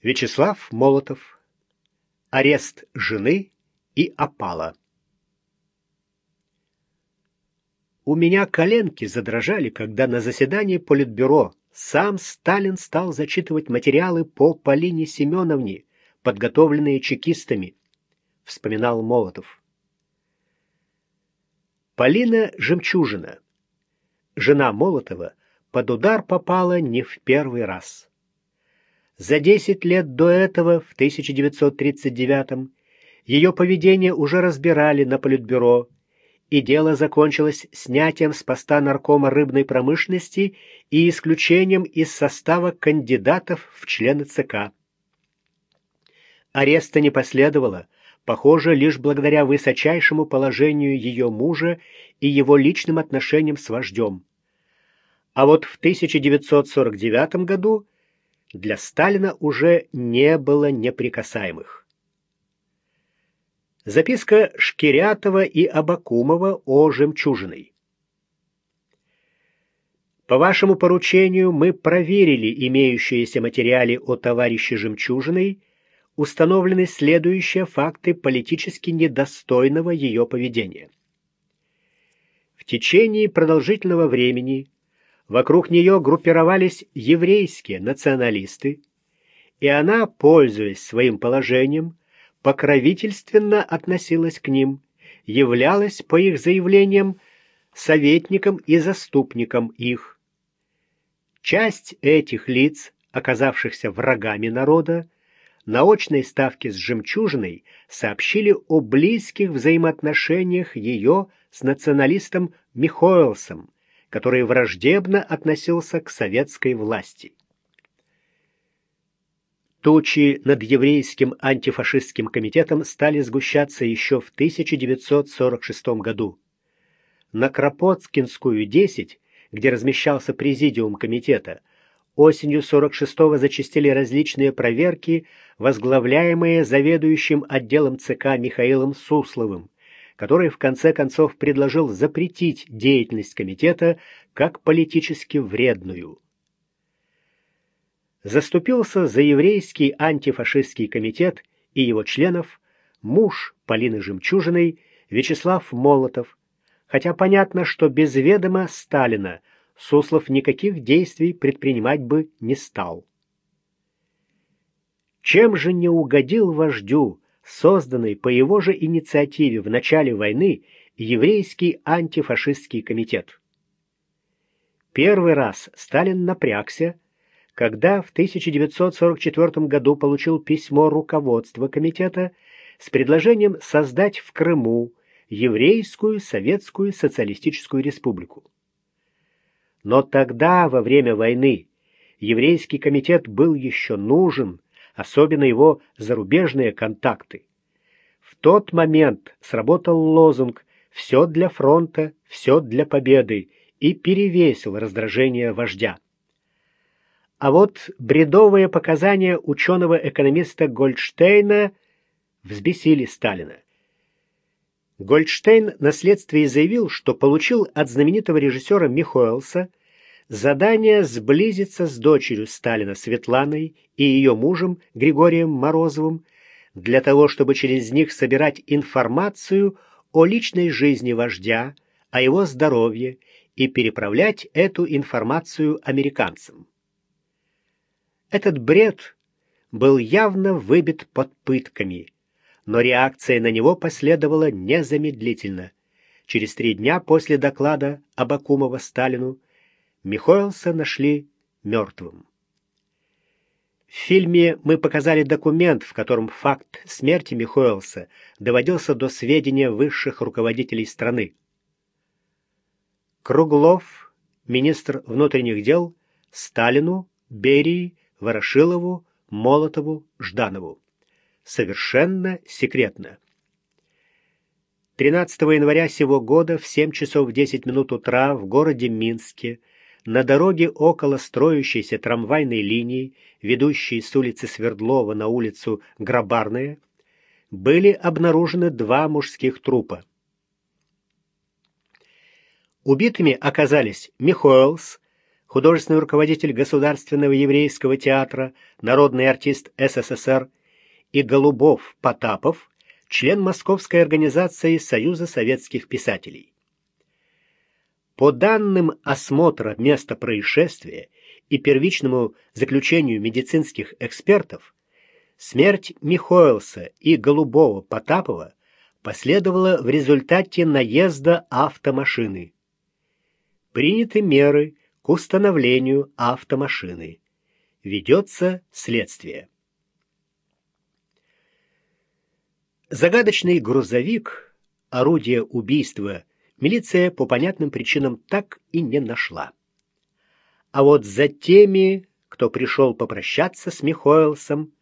Вячеслав Молотов. Арест жены и опала. У меня коленки задрожали, когда на заседании Политбюро сам Сталин стал зачитывать материалы по Полине Семеновне, подготовленные чекистами, вспоминал Молотов. Полина Жемчужина, жена Молотова, под удар попала не в первый раз. За 10 лет до этого, в 1939 ее поведение уже разбирали на Политбюро, и дело закончилось снятием с поста наркома рыбной промышленности и исключением из состава кандидатов в члены ЦК. Ареста не последовало, похоже, лишь благодаря высочайшему положению ее мужа и его личным отношениям с вождем. А вот в 1949 году для Сталина уже не было неприкасаемых. Записка Шкирятова и Абакумова о жемчужиной. По вашему поручению мы проверили имеющиеся материалы о товарище Жемчужиной, установлены следующие факты политически недостойного ее поведения. В течение продолжительного времени вокруг нее группировались еврейские националисты, и она, пользуясь своим положением, покровительственно относилась к ним, являлась, по их заявлениям, советником и заступником их. Часть этих лиц, оказавшихся врагами народа, на очной ставке с «Жемчужиной» сообщили о близких взаимоотношениях ее с националистом Михоэлсом, который враждебно относился к советской власти. Тучи над еврейским антифашистским комитетом стали сгущаться еще в 1946 году. На Кропоткинскую, 10, где размещался президиум комитета, осенью 46-го зачастили различные проверки, возглавляемые заведующим отделом ЦК Михаилом Сусловым, который в конце концов предложил запретить деятельность комитета как политически вредную заступился за еврейский антифашистский комитет и его членов муж Полины Жемчужиной Вячеслав Молотов, хотя понятно, что без ведома Сталина Суслов никаких действий предпринимать бы не стал. Чем же не угодил вождю, созданный по его же инициативе в начале войны еврейский антифашистский комитет? Первый раз Сталин напрягся, когда в 1944 году получил письмо руководства комитета с предложением создать в Крыму еврейскую советскую социалистическую республику. Но тогда, во время войны, еврейский комитет был еще нужен, особенно его зарубежные контакты. В тот момент сработал лозунг «Все для фронта, все для победы» и перевесил раздражение вождя. А вот бредовые показания ученого-экономиста Гольдштейна взбесили Сталина. Гольдштейн на следствии заявил, что получил от знаменитого режиссера Михоэлса задание сблизиться с дочерью Сталина Светланой и ее мужем Григорием Морозовым для того, чтобы через них собирать информацию о личной жизни вождя, о его здоровье и переправлять эту информацию американцам. Этот бред был явно выбит под пытками, но реакция на него последовала незамедлительно. Через три дня после доклада Абакумова Сталину Михоэлса нашли мертвым. В фильме мы показали документ, в котором факт смерти Михоэлса доводился до сведения высших руководителей страны. Круглов, министр внутренних дел, Сталину, Берии, Ворошилову, Молотову, Жданову. Совершенно секретно. 13 января сего года в 7 часов 10 минут утра в городе Минске на дороге около строящейся трамвайной линии, ведущей с улицы Свердлова на улицу Грабарная, были обнаружены два мужских трупа. Убитыми оказались Михоэлс, художественный руководитель Государственного еврейского театра, народный артист СССР, и Голубов Потапов, член Московской организации Союза советских писателей. По данным осмотра места происшествия и первичному заключению медицинских экспертов, смерть Михоэлса и Голубова Потапова последовала в результате наезда автомашины. Приняты меры к установлению автомашины. Ведется следствие. Загадочный грузовик, орудие убийства, милиция по понятным причинам так и не нашла. А вот за теми, кто пришел попрощаться с Михоэлсом,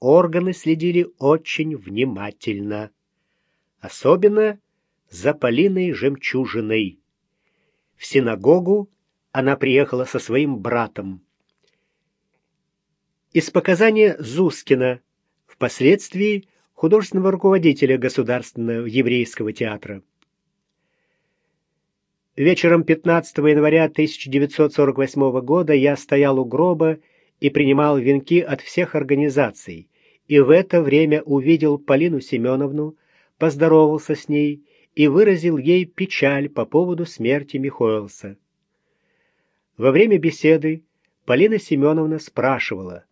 органы следили очень внимательно. Особенно за Полиной Жемчужиной. В синагогу она приехала со своим братом. Из показания Зускина, впоследствии художественного руководителя Государственного еврейского театра. Вечером 15 января 1948 года я стоял у гроба и принимал венки от всех организаций, и в это время увидел Полину Семеновну, поздоровался с ней и выразил ей печаль по поводу смерти Михоэлса. Во время беседы Полина Семеновна спрашивала.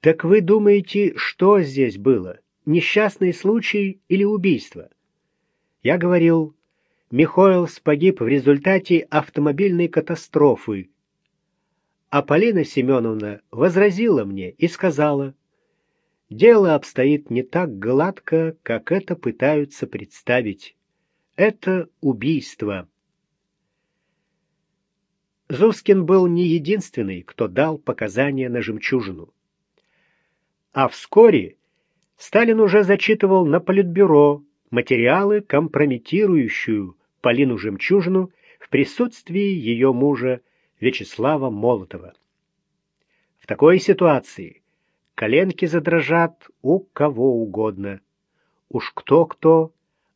«Так вы думаете, что здесь было? Несчастный случай или убийство?» Я говорил, Михоэлс погиб в результате автомобильной катастрофы. А Полина Семеновна возразила мне и сказала, «Дело обстоит не так гладко, как это пытаются представить. Это убийство». Зускин был не единственный, кто дал показания на жемчужину. А вскоре Сталин уже зачитывал на Политбюро материалы, компрометирующую Полину Жемчужину в присутствии ее мужа Вячеслава Молотова. В такой ситуации коленки задрожат у кого угодно. Уж кто-кто,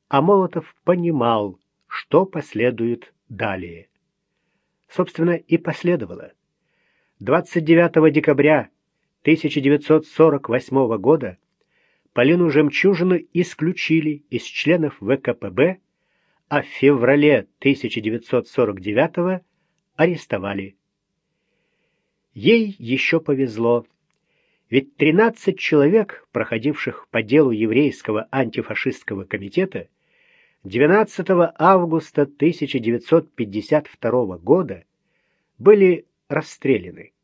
а Молотов понимал, что последует далее собственно, и последовало. 29 декабря 1948 года Полину Жемчужину исключили из членов ВКПБ, а в феврале 1949 арестовали. Ей еще повезло, ведь 13 человек, проходивших по делу еврейского антифашистского комитета, 12 августа 1952 года были расстреляны.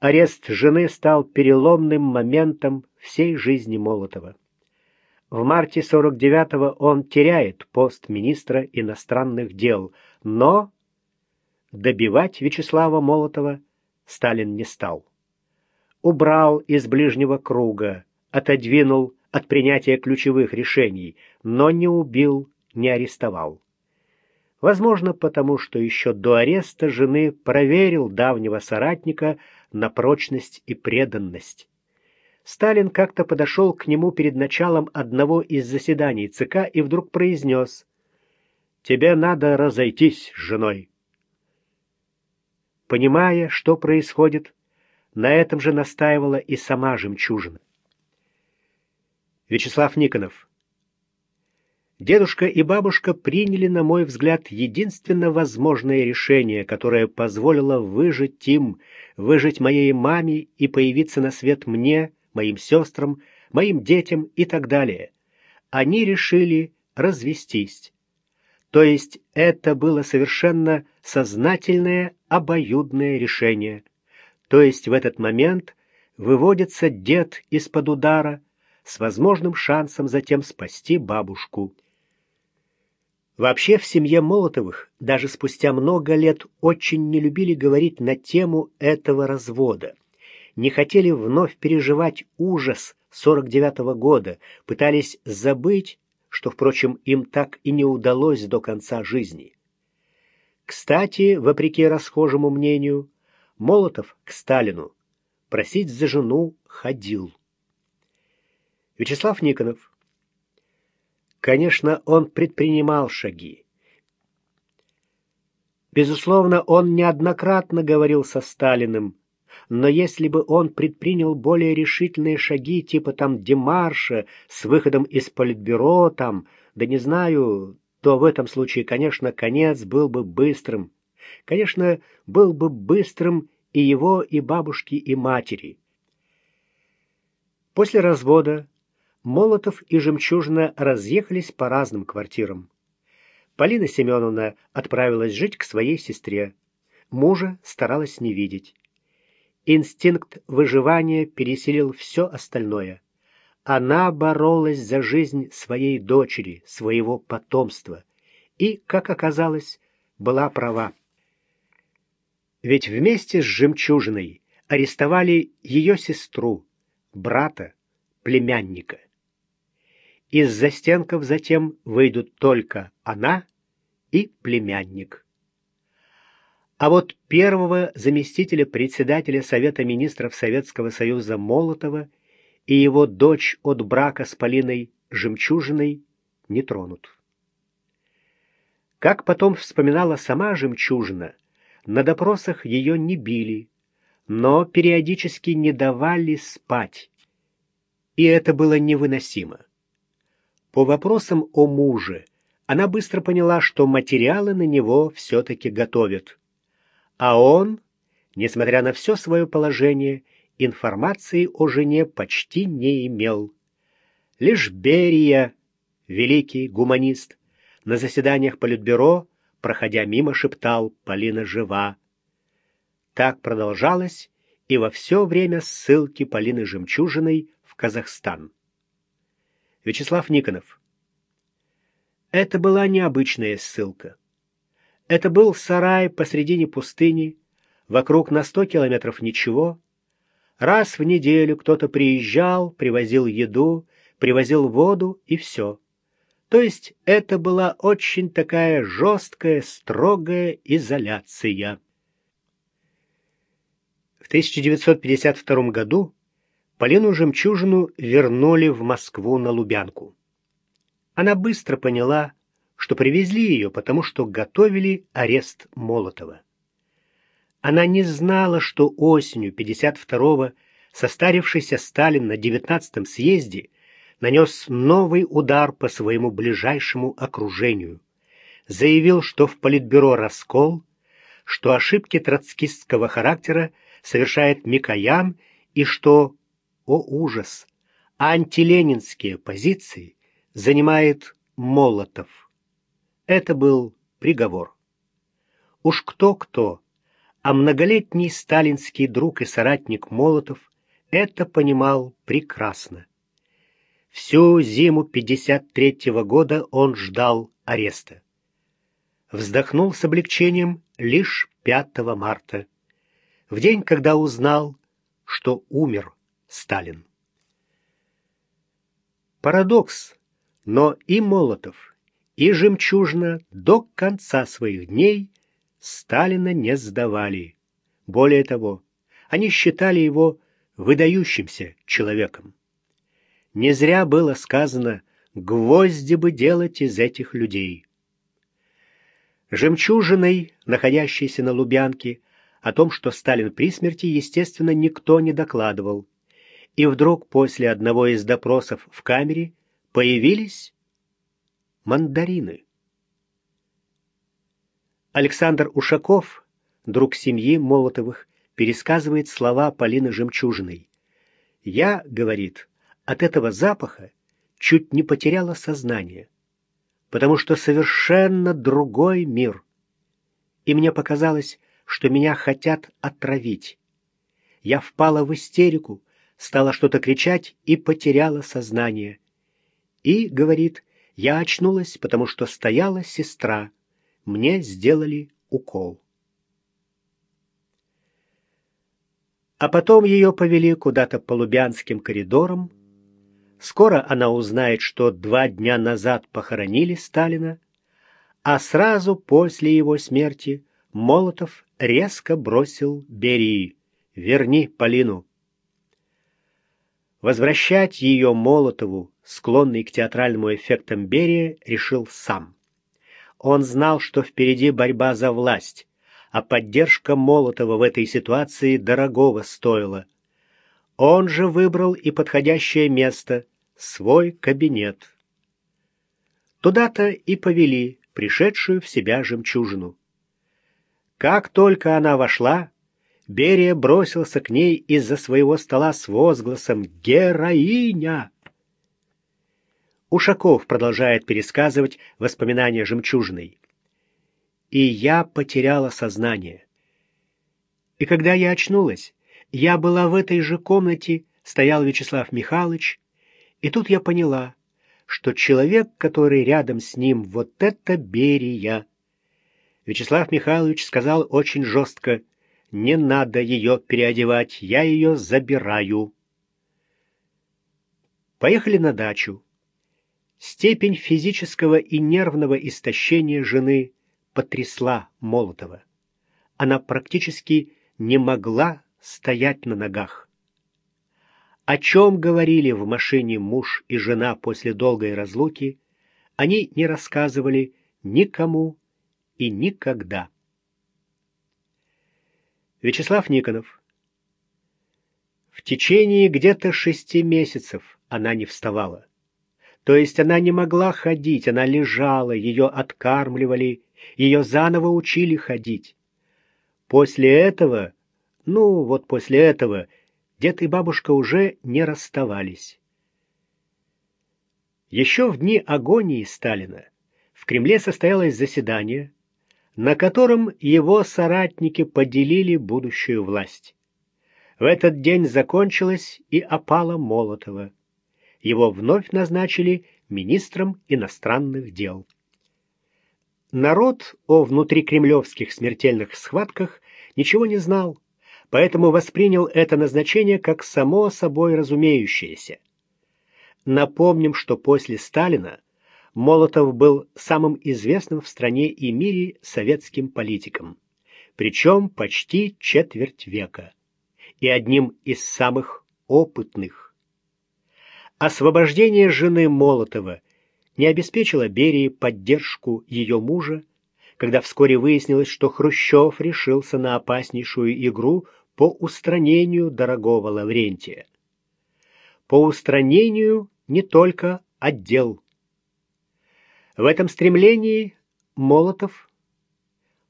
Арест жены стал переломным моментом всей жизни Молотова. В марте 49-го он теряет пост министра иностранных дел, но добивать Вячеслава Молотова Сталин не стал. Убрал из ближнего круга, отодвинул от принятия ключевых решений, но не убил, не арестовал. Возможно, потому что еще до ареста жены проверил давнего соратника на прочность и преданность. Сталин как-то подошел к нему перед началом одного из заседаний ЦК и вдруг произнес «Тебе надо разойтись с женой». Понимая, что происходит, на этом же настаивала и сама жемчужина. Вячеслав Никонов. Дедушка и бабушка приняли, на мой взгляд, единственно возможное решение, которое позволило выжить им, выжить моей маме и появиться на свет мне, моим сестрам, моим детям и так далее. Они решили развестись. То есть это было совершенно сознательное обоюдное решение. То есть в этот момент выводится дед из-под удара, с возможным шансом затем спасти бабушку. Вообще в семье Молотовых даже спустя много лет очень не любили говорить на тему этого развода. Не хотели вновь переживать ужас 49 -го года, пытались забыть, что, впрочем, им так и не удалось до конца жизни. Кстати, вопреки расхожему мнению, Молотов к Сталину просить за жену ходил. Вячеслав Никонов. Конечно, он предпринимал шаги. Безусловно, он неоднократно говорил со Сталиным, но если бы он предпринял более решительные шаги, типа там демарша с выходом из политбюро, там, да не знаю, то в этом случае, конечно, конец был бы быстрым. Конечно, был бы быстрым и его, и бабушки, и матери. После развода Молотов и Жемчужина разъехались по разным квартирам. Полина Семеновна отправилась жить к своей сестре. Мужа старалась не видеть. Инстинкт выживания переселил все остальное. Она боролась за жизнь своей дочери, своего потомства. И, как оказалось, была права. Ведь вместе с жемчужиной арестовали ее сестру, брата, племянника. Из застенков затем выйдут только она и племянник. А вот первого заместителя председателя Совета министров Советского Союза Молотова и его дочь от брака с Полиной Жемчужиной не тронут. Как потом вспоминала сама Жемчужина, на допросах ее не били, но периодически не давали спать, и это было невыносимо. По вопросам о муже она быстро поняла, что материалы на него все-таки готовят. А он, несмотря на все свое положение, информации о жене почти не имел. Лишь Берия, великий гуманист, на заседаниях Политбюро, проходя мимо, шептал «Полина жива». Так продолжалось и во все время ссылки Полины Жемчужиной в Казахстан. Вячеслав Никонов. Это была необычная ссылка. Это был сарай посредине пустыни, вокруг на сто километров ничего. Раз в неделю кто-то приезжал, привозил еду, привозил воду и все. То есть это была очень такая жесткая, строгая изоляция. В 1952 году Полину Жемчужину вернули в Москву на Лубянку. Она быстро поняла, что привезли ее, потому что готовили арест Молотова. Она не знала, что осенью 52-го состарившийся Сталин на 19-м съезде нанес новый удар по своему ближайшему окружению. Заявил, что в Политбюро раскол, что ошибки троцкистского характера совершает Микоян и что, о ужас, антиленинские позиции занимает Молотов. Это был приговор. Уж кто-кто, а многолетний сталинский друг и соратник Молотов это понимал прекрасно. Всю зиму 53-го года он ждал ареста. Вздохнул с облегчением лишь 5 марта, в день, когда узнал, что умер Сталин. Парадокс, но и Молотов, и жемчужно до конца своих дней Сталина не сдавали. Более того, они считали его выдающимся человеком. Не зря было сказано «гвозди бы делать из этих людей». Жемчужиной, находящейся на Лубянке, о том, что Сталин при смерти, естественно, никто не докладывал. И вдруг после одного из допросов в камере появились мандарины. Александр Ушаков, друг семьи Молотовых, пересказывает слова Полины Жемчужиной. «Я, — говорит, — от этого запаха чуть не потеряла сознание, потому что совершенно другой мир. И мне показалось, что меня хотят отравить. Я впала в истерику, стала что-то кричать и потеряла сознание. И, — говорит, я очнулась, потому что стояла сестра. Мне сделали укол. А потом ее повели куда-то по Лубянским коридорам. Скоро она узнает, что два дня назад похоронили Сталина, а сразу после его смерти Молотов резко бросил Берии «Верни Полину». Возвращать ее Молотову склонный к театральному эффектам Берия, решил сам. Он знал, что впереди борьба за власть, а поддержка Молотова в этой ситуации дорогого стоила. Он же выбрал и подходящее место — свой кабинет. Туда-то и повели пришедшую в себя жемчужину. Как только она вошла, Берия бросился к ней из-за своего стола с возгласом «Героиня!». Ушаков продолжает пересказывать воспоминания жемчужной. «И я потеряла сознание. И когда я очнулась, я была в этой же комнате, стоял Вячеслав Михайлович, и тут я поняла, что человек, который рядом с ним, вот это Берия. Вячеслав Михайлович сказал очень жестко, «Не надо ее переодевать, я ее забираю». Поехали на дачу. Степень физического и нервного истощения жены потрясла Молотова. Она практически не могла стоять на ногах. О чем говорили в машине муж и жена после долгой разлуки, они не рассказывали никому и никогда. Вячеслав Никонов В течение где-то шести месяцев она не вставала. То есть она не могла ходить, она лежала, ее откармливали, ее заново учили ходить. После этого, ну вот после этого, дед и бабушка уже не расставались. Еще в дни агонии Сталина в Кремле состоялось заседание, на котором его соратники поделили будущую власть. В этот день закончилась и опала Молотова его вновь назначили министром иностранных дел. Народ о внутрикремлевских смертельных схватках ничего не знал, поэтому воспринял это назначение как само собой разумеющееся. Напомним, что после Сталина Молотов был самым известным в стране и мире советским политиком, причем почти четверть века, и одним из самых опытных. Освобождение жены Молотова не обеспечило Берии поддержку ее мужа, когда вскоре выяснилось, что Хрущев решился на опаснейшую игру по устранению дорогого Лаврентия. По устранению не только отдел. В этом стремлении Молотов,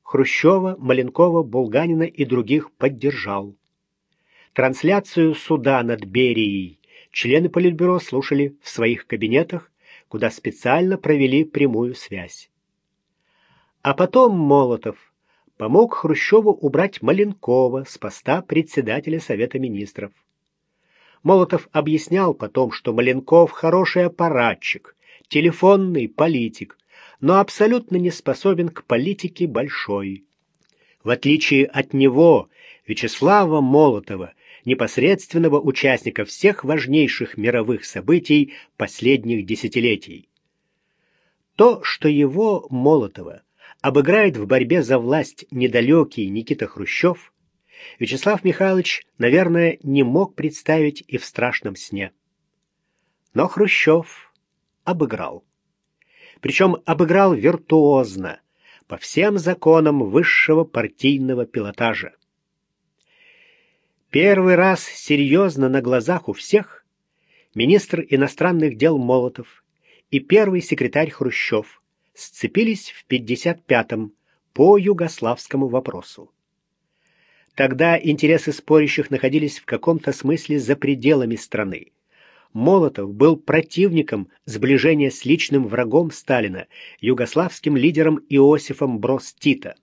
Хрущева, Маленкова, Булганина и других поддержал. Трансляцию суда над Берией члены Политбюро слушали в своих кабинетах, куда специально провели прямую связь. А потом Молотов помог Хрущеву убрать Маленкова с поста председателя Совета министров. Молотов объяснял потом, что Маленков хороший аппаратчик, телефонный политик, но абсолютно не способен к политике большой. В отличие от него, Вячеслава Молотова, непосредственного участника всех важнейших мировых событий последних десятилетий. То, что его, Молотова, обыграет в борьбе за власть недалекий Никита Хрущев, Вячеслав Михайлович, наверное, не мог представить и в страшном сне. Но Хрущев обыграл. Причем обыграл виртуозно, по всем законам высшего партийного пилотажа. Первый раз серьезно на глазах у всех министр иностранных дел Молотов и первый секретарь Хрущев сцепились в 55-м по югославскому вопросу. Тогда интересы спорящих находились в каком-то смысле за пределами страны. Молотов был противником сближения с личным врагом Сталина, югославским лидером Иосифом Брос Тита.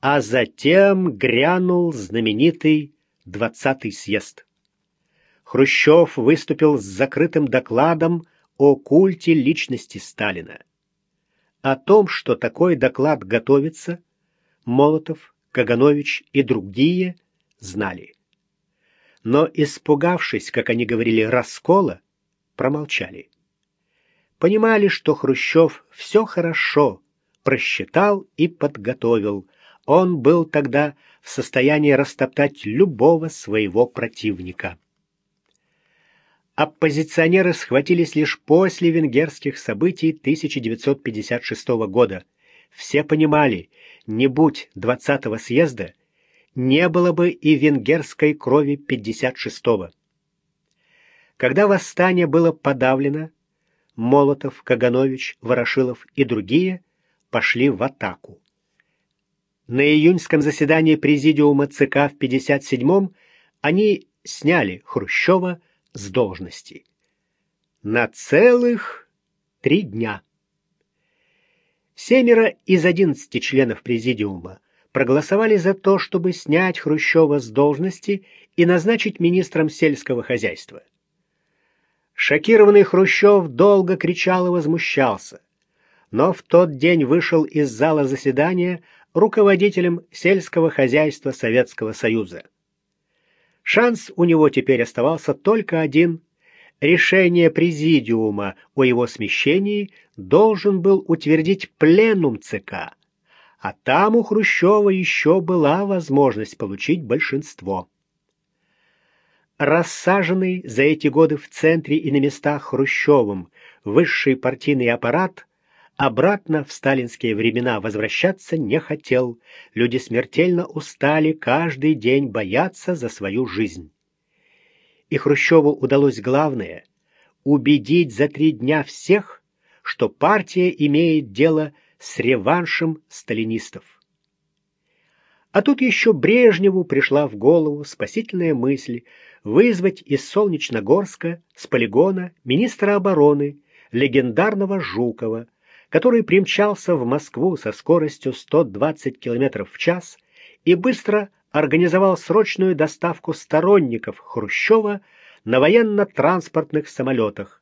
А затем грянул знаменитый Двадцатый съезд. Хрущев выступил с закрытым докладом о культе личности Сталина. О том, что такой доклад готовится, Молотов, Каганович и другие знали. Но, испугавшись, как они говорили, раскола, промолчали. Понимали, что Хрущев все хорошо просчитал и подготовил. Он был тогда в состоянии растоптать любого своего противника. Оппозиционеры схватились лишь после венгерских событий 1956 года, Все понимали, не будь 20-го съезда, не было бы и венгерской крови 56-го. Когда восстание было подавлено, Молотов, Каганович, Ворошилов и другие пошли в атаку. На июньском заседании президиума ЦК в 57-м они сняли Хрущева с должности. На целых три дня. Семеро из одиннадцати членов президиума проголосовали за то, чтобы снять Хрущева с должности и назначить министром сельского хозяйства. Шокированный Хрущев долго кричал и возмущался, но в тот день вышел из зала заседания руководителем сельского хозяйства Советского Союза. Шанс у него теперь оставался только один. Решение президиума о его смещении должен был утвердить пленум ЦК, а там у Хрущева еще была возможность получить большинство. Рассаженный за эти годы в центре и на местах Хрущевым высший партийный аппарат обратно в сталинские времена возвращаться не хотел. Люди смертельно устали каждый день бояться за свою жизнь. И Хрущеву удалось главное — убедить за три дня всех, что партия имеет дело с реваншем сталинистов. А тут еще Брежневу пришла в голову спасительная мысль вызвать из Солнечногорска с полигона министра обороны, легендарного Жукова, который примчался в Москву со скоростью 120 км в час и быстро организовал срочную доставку сторонников Хрущева на военно-транспортных самолетах.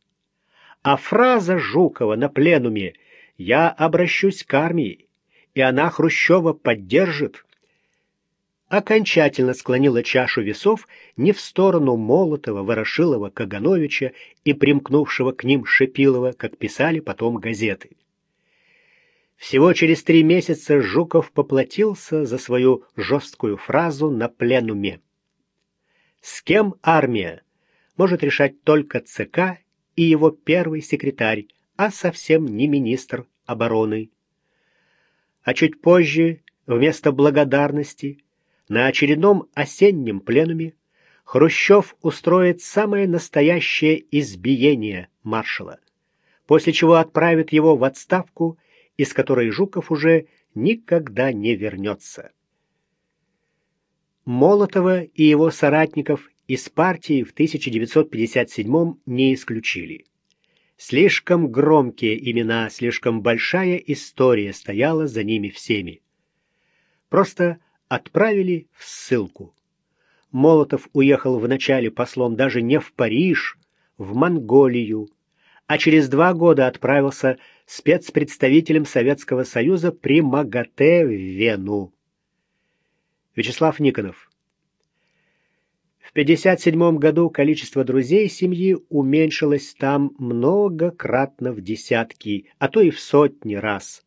А фраза Жукова на пленуме «Я обращусь к армии, и она Хрущева поддержит» окончательно склонила чашу весов не в сторону Молотова, Ворошилова, Кагановича и примкнувшего к ним Шепилова, как писали потом газеты. Всего через три месяца Жуков поплатился за свою жесткую фразу на пленуме. С кем армия может решать только ЦК и его первый секретарь, а совсем не министр обороны. А чуть позже, вместо благодарности, на очередном осеннем пленуме Хрущев устроит самое настоящее избиение маршала, после чего отправит его в отставку из которой Жуков уже никогда не вернется. Молотова и его соратников из партии в 1957 не исключили. Слишком громкие имена, слишком большая история стояла за ними всеми. Просто отправили в ссылку. Молотов уехал вначале послом даже не в Париж, в Монголию, а через два года отправился спецпредставителем Советского Союза при МАГАТЭ в Вену. Вячеслав Никонов. В 1957 году количество друзей семьи уменьшилось там многократно в десятки, а то и в сотни раз.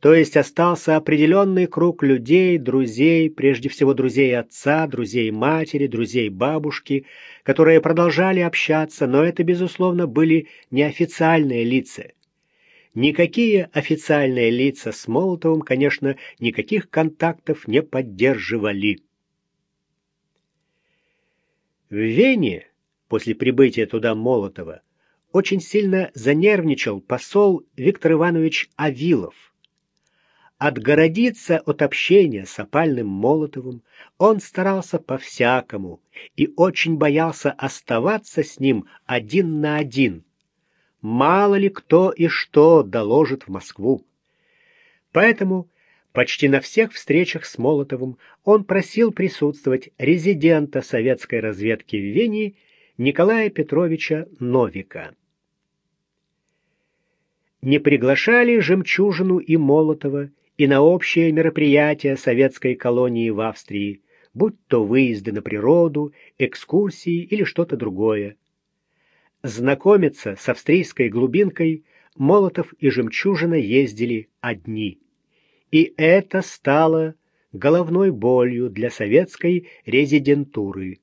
То есть остался определенный круг людей, друзей, прежде всего друзей отца, друзей матери, друзей бабушки, которые продолжали общаться, но это, безусловно, были неофициальные лица. Никакие официальные лица с Молотовым, конечно, никаких контактов не поддерживали. В Вене, после прибытия туда Молотова, очень сильно занервничал посол Виктор Иванович Авилов. Отгородиться от общения с опальным Молотовым он старался по-всякому и очень боялся оставаться с ним один на один. Мало ли кто и что доложит в Москву. Поэтому почти на всех встречах с Молотовым он просил присутствовать резидента советской разведки в Вене Николая Петровича Новика. Не приглашали Жемчужину и Молотова и на общее мероприятия советской колонии в Австрии, будь то выезды на природу, экскурсии или что-то другое. Знакомиться с австрийской глубинкой Молотов и Жемчужина ездили одни. И это стало головной болью для советской резидентуры.